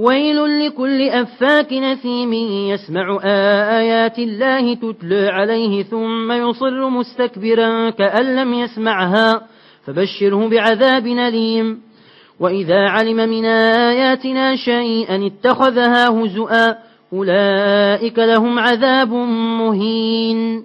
ويل لكل أفاك نثيم يسمع آيات الله تتلى عليه ثم يصر مستكبرا كأن لم يسمعها فبشره بعذاب نليم وإذا علم من آياتنا شيئا اتخذها هزؤا أولئك لهم عذاب مهين.